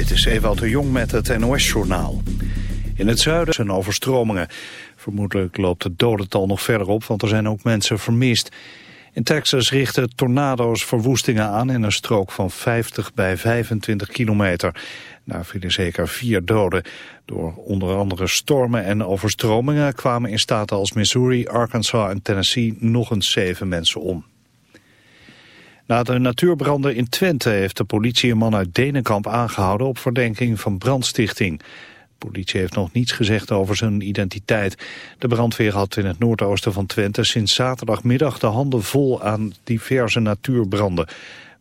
Dit is Ewout de Jong met het NOS-journaal. In het zuiden zijn overstromingen. Vermoedelijk loopt het dodental nog verder op, want er zijn ook mensen vermist. In Texas richten tornado's verwoestingen aan in een strook van 50 bij 25 kilometer. Daar vielen zeker vier doden. Door onder andere stormen en overstromingen kwamen in staten als Missouri, Arkansas en Tennessee nog eens zeven mensen om. Na de natuurbranden in Twente heeft de politie een man uit Denenkamp aangehouden op verdenking van brandstichting. De politie heeft nog niets gezegd over zijn identiteit. De brandweer had in het noordoosten van Twente sinds zaterdagmiddag de handen vol aan diverse natuurbranden.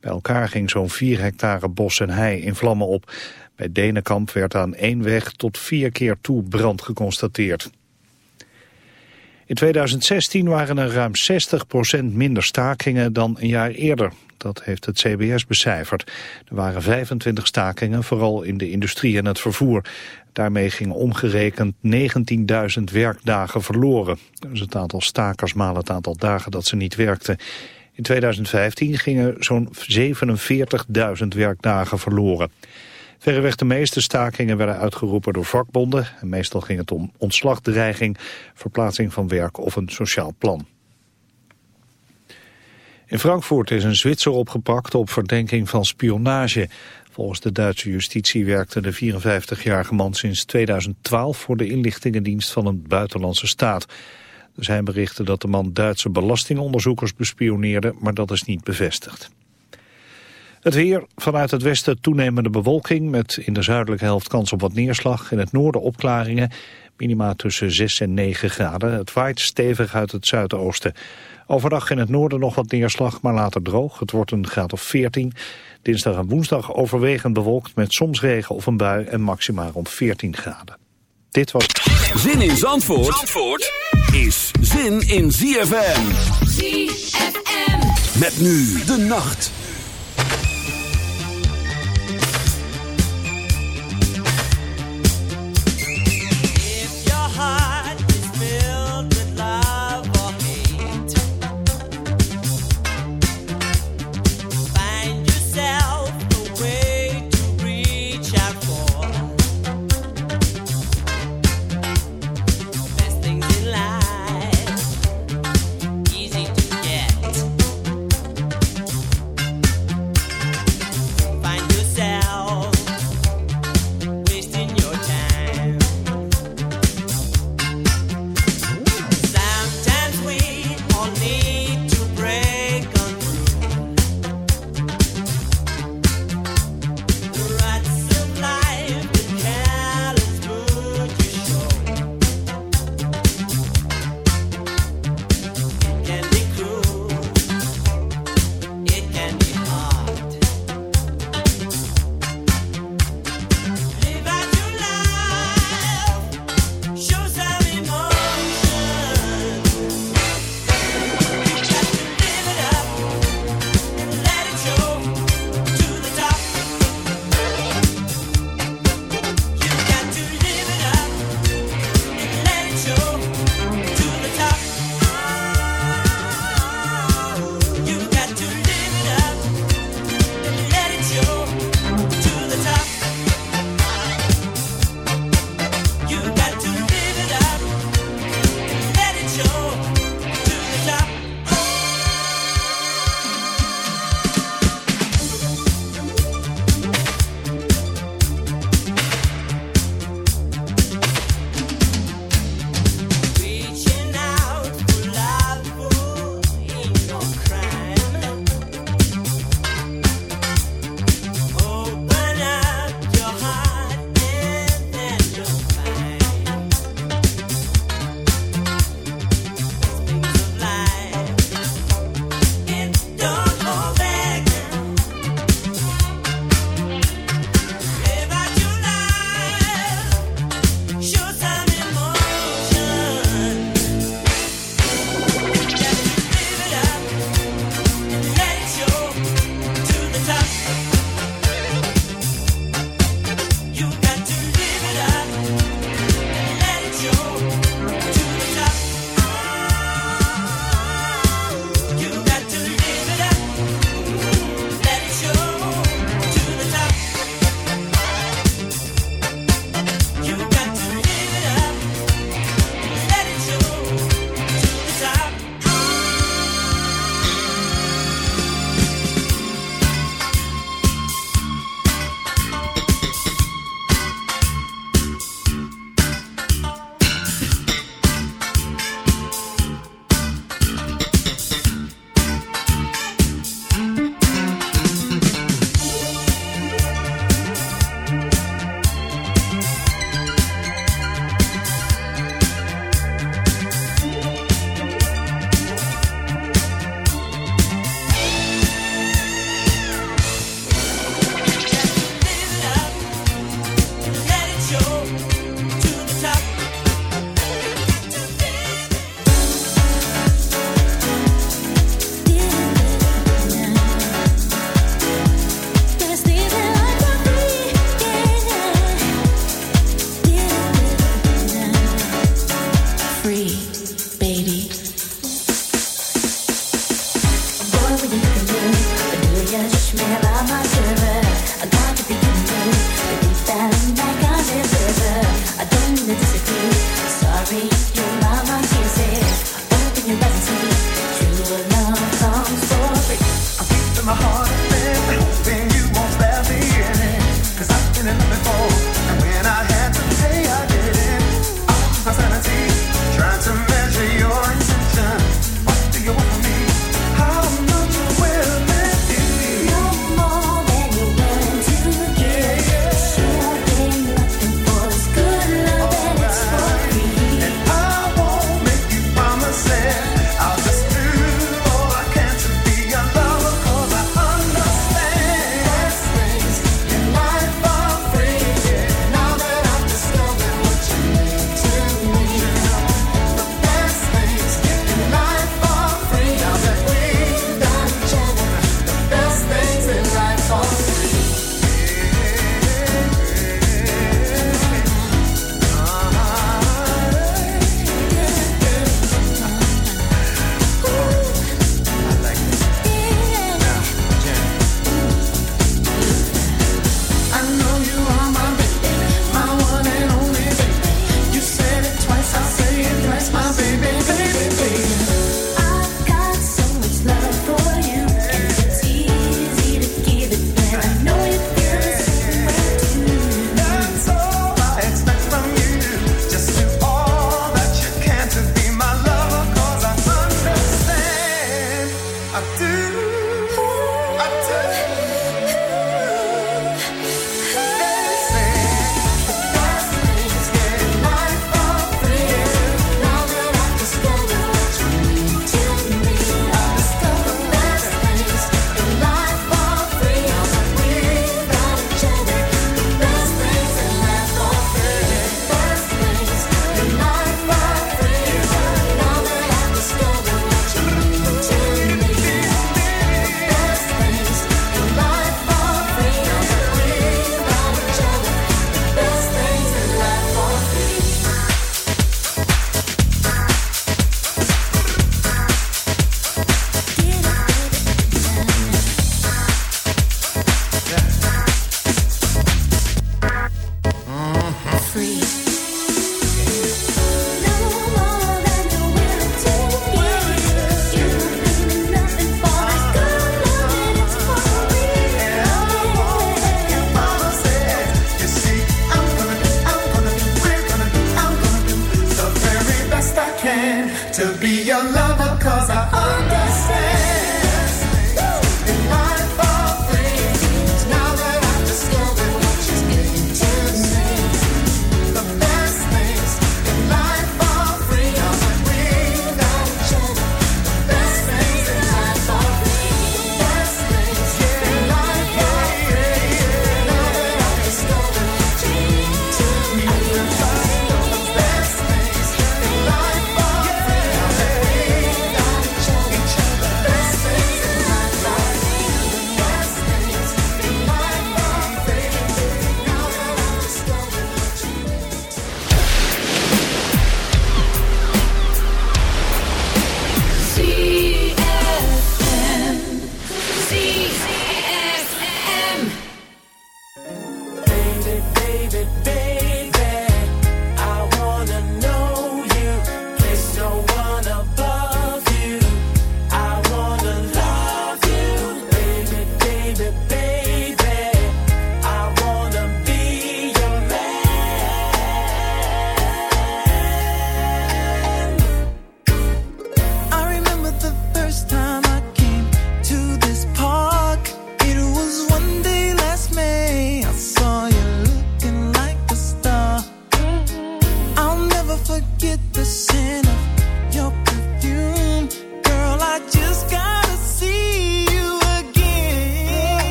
Bij elkaar ging zo'n 4 hectare bos en hei in vlammen op. Bij Denenkamp werd aan één weg tot vier keer toe brand geconstateerd. In 2016 waren er ruim 60% minder stakingen dan een jaar eerder. Dat heeft het CBS becijferd. Er waren 25 stakingen, vooral in de industrie en het vervoer. Daarmee gingen omgerekend 19.000 werkdagen verloren. Is het aantal stakers maal het aantal dagen dat ze niet werkten. In 2015 gingen zo'n 47.000 werkdagen verloren. Verreweg de meeste stakingen werden uitgeroepen door vakbonden. En meestal ging het om ontslagdreiging, verplaatsing van werk of een sociaal plan. In Frankfurt is een Zwitser opgepakt op verdenking van spionage. Volgens de Duitse justitie werkte de 54-jarige man sinds 2012 voor de inlichtingendienst van een buitenlandse staat. Er zijn berichten dat de man Duitse belastingonderzoekers bespioneerde, maar dat is niet bevestigd. Het weer, vanuit het westen toenemende bewolking met in de zuidelijke helft kans op wat neerslag. In het noorden opklaringen, minima tussen 6 en 9 graden. Het waait stevig uit het zuidoosten. Overdag in het noorden nog wat neerslag, maar later droog. Het wordt een graad of 14. Dinsdag en woensdag overwegend bewolkt met soms regen of een bui en maximaal rond 14 graden. Dit was... Zin in Zandvoort, Zandvoort is zin in ZFM. ZFM. Met nu de nacht.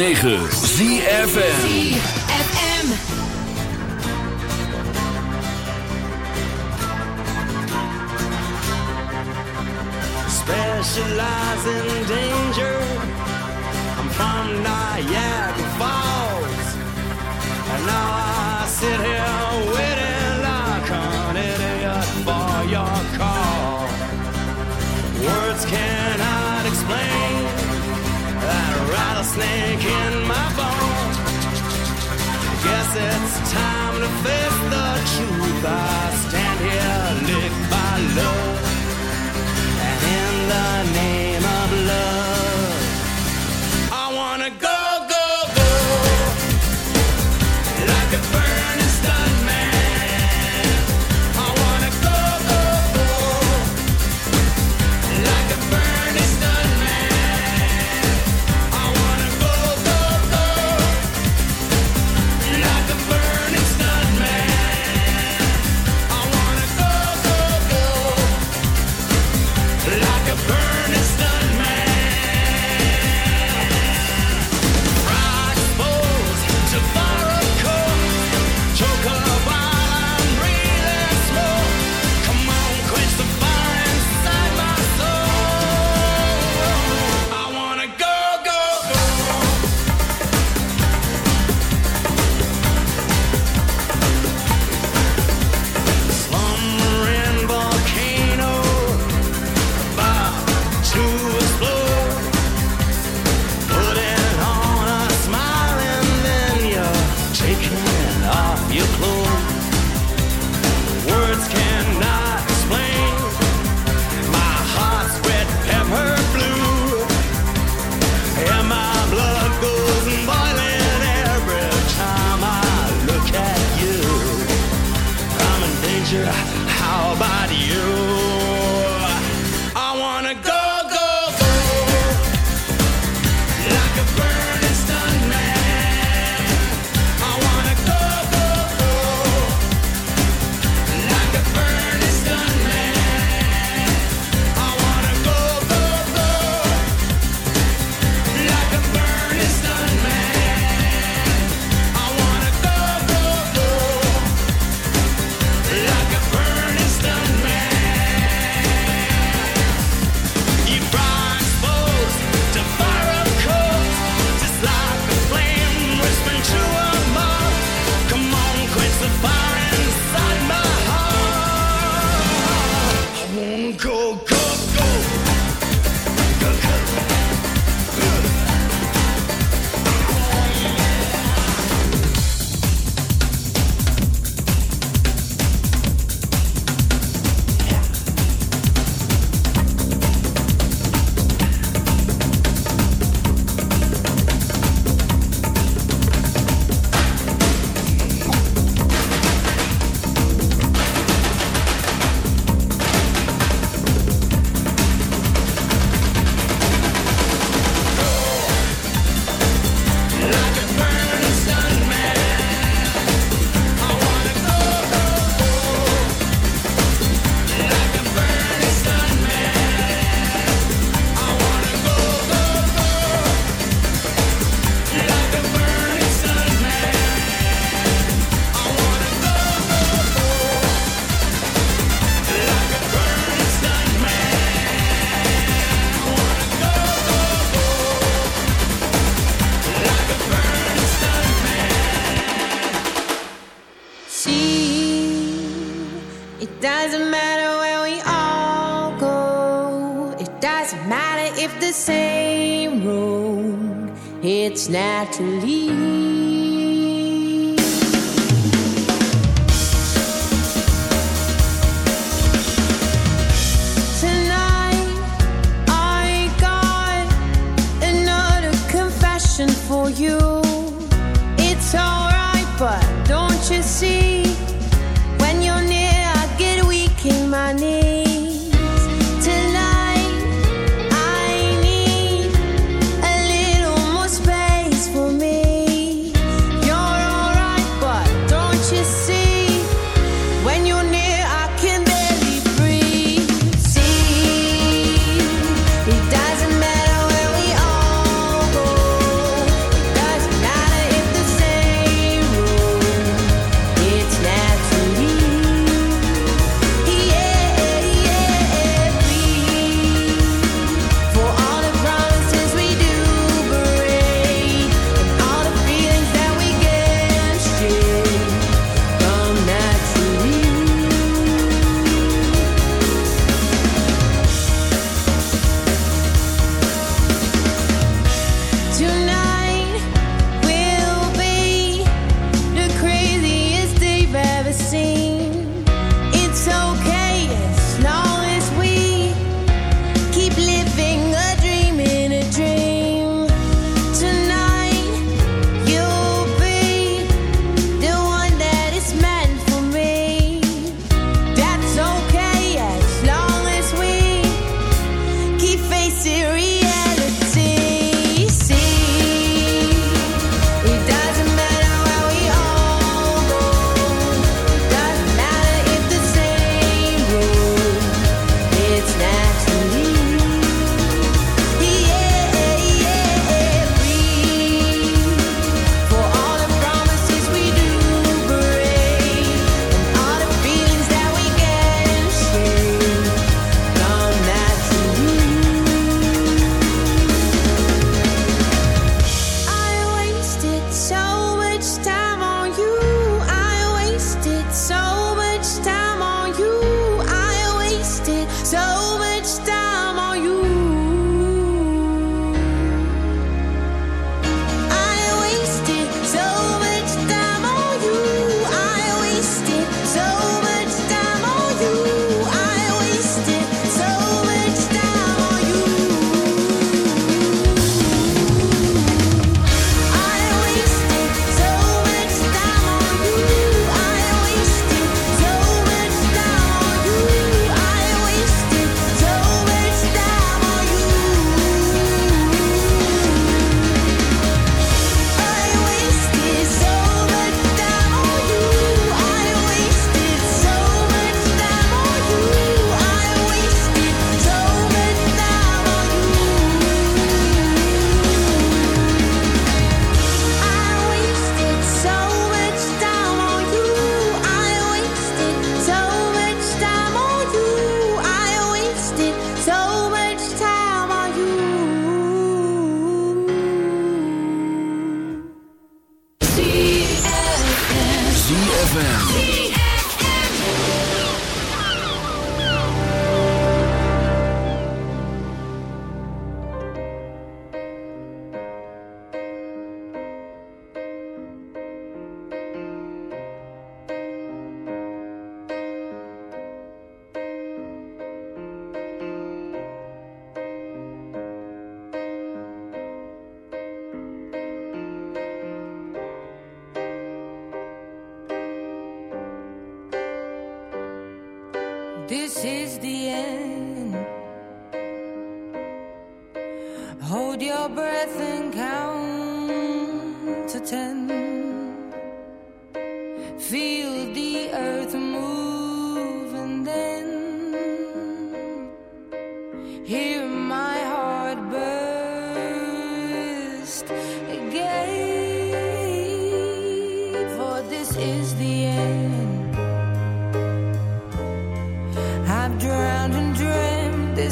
106.9 ZFN it's time to face the truth. I stand here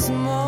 more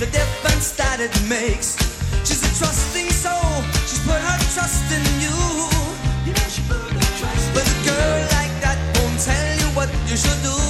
the difference that it makes. She's a trusting soul, she's put her trust in you. You know trust But a girl like that won't tell you what you should do.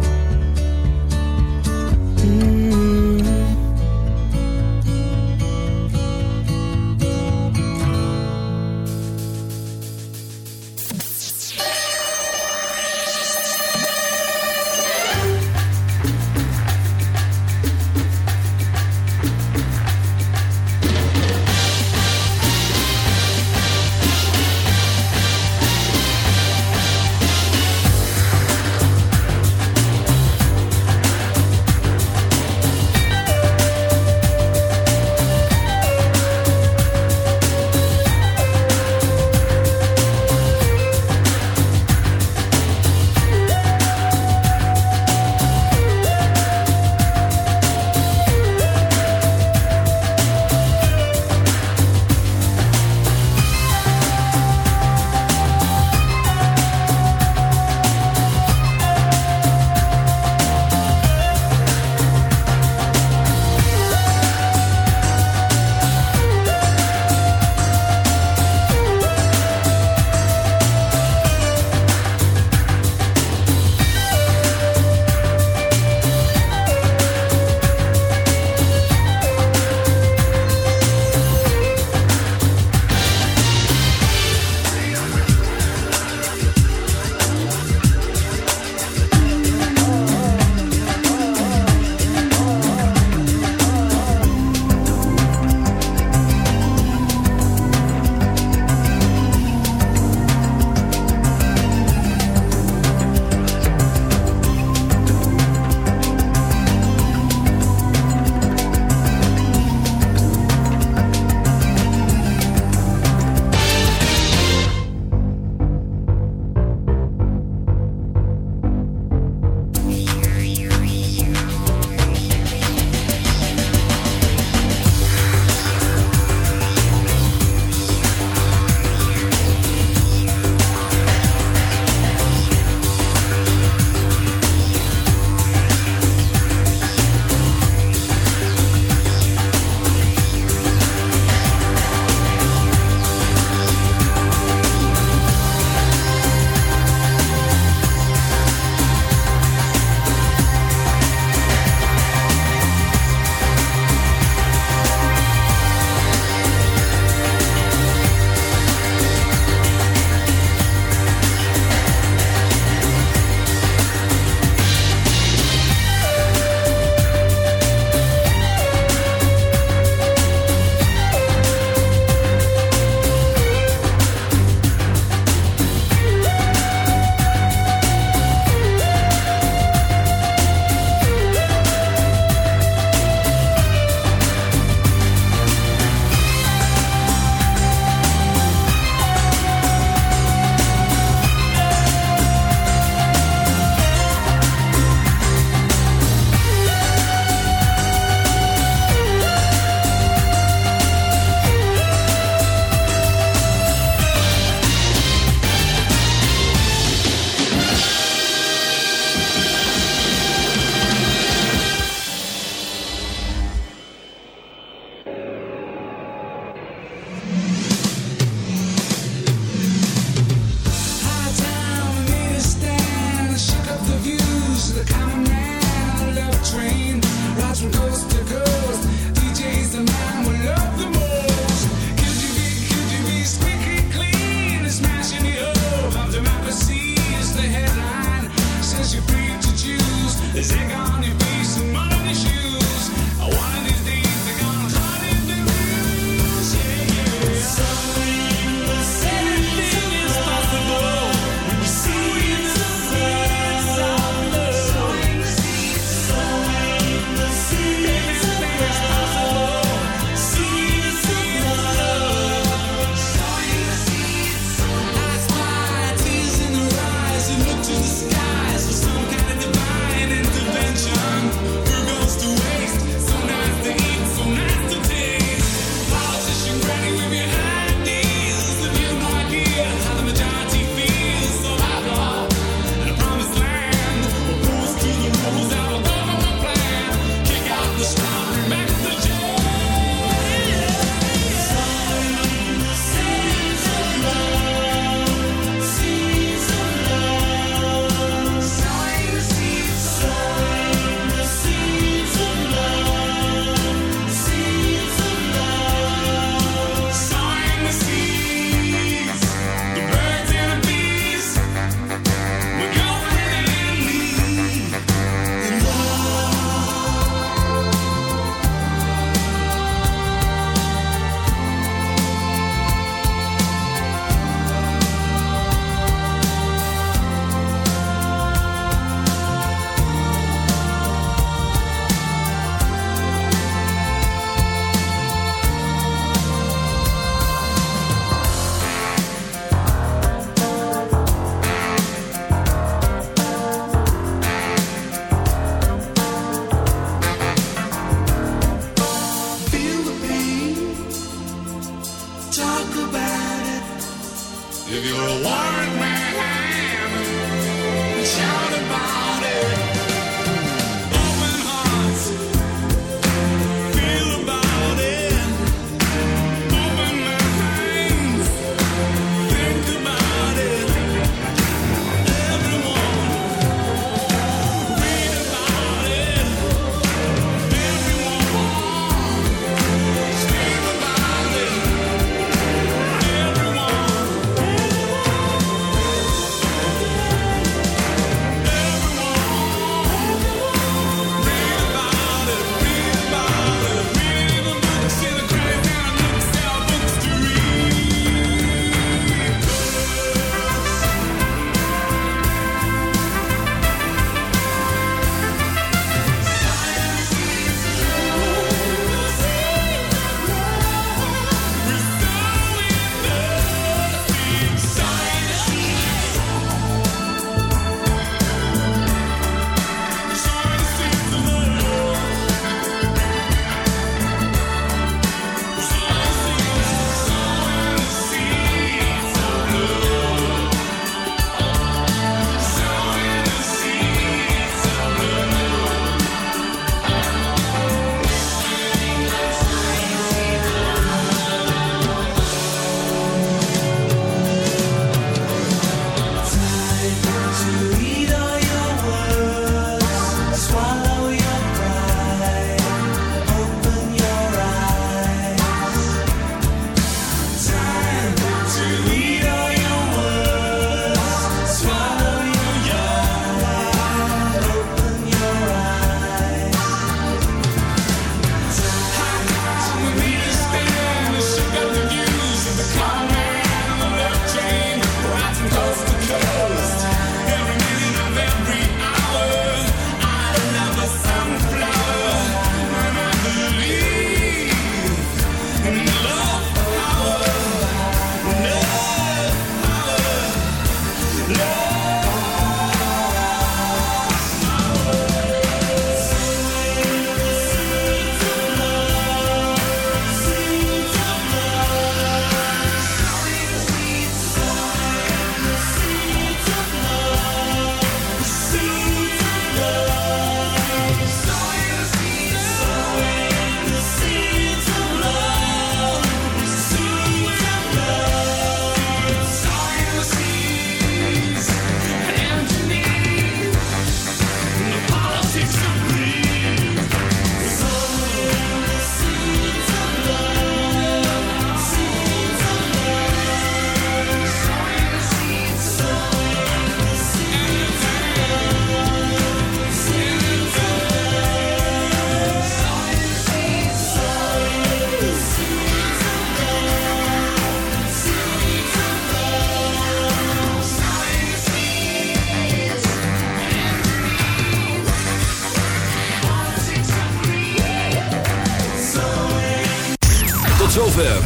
Is it gone? about it. If you're a warrant man, shout.